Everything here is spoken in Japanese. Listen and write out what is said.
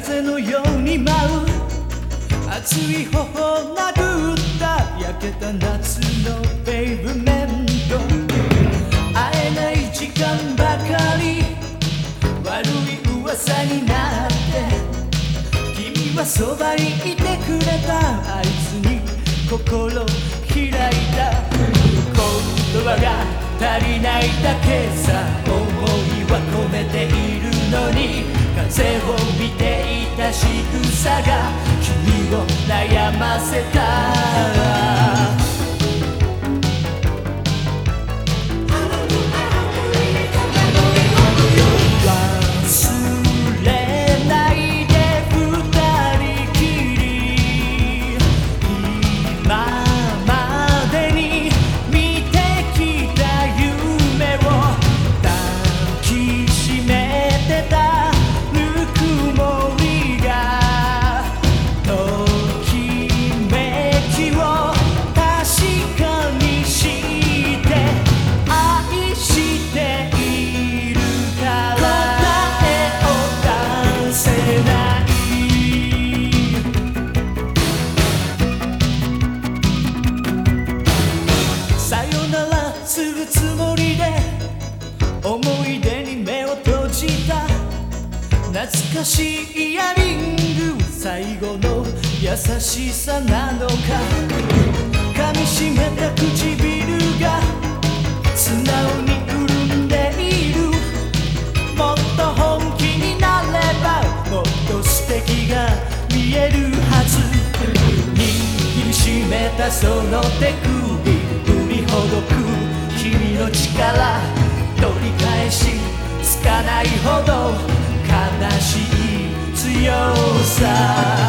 風のように舞う熱い頬を殴った焼けた夏のペイブメント。会えない時間ばかり。悪い噂になって君はそばにいてくれた。あいつに心開いた。仕草が君を悩ませたるつもりで思い出に目を閉じた。懐かしいイヤリング。最後の優しさなのか。噛みしめた唇が素直に潤んでいる。もっと本気になればもっと素敵が見えるはず。握りしめたその手首振りほどく君の力取り返しつかないほど悲しい強さ。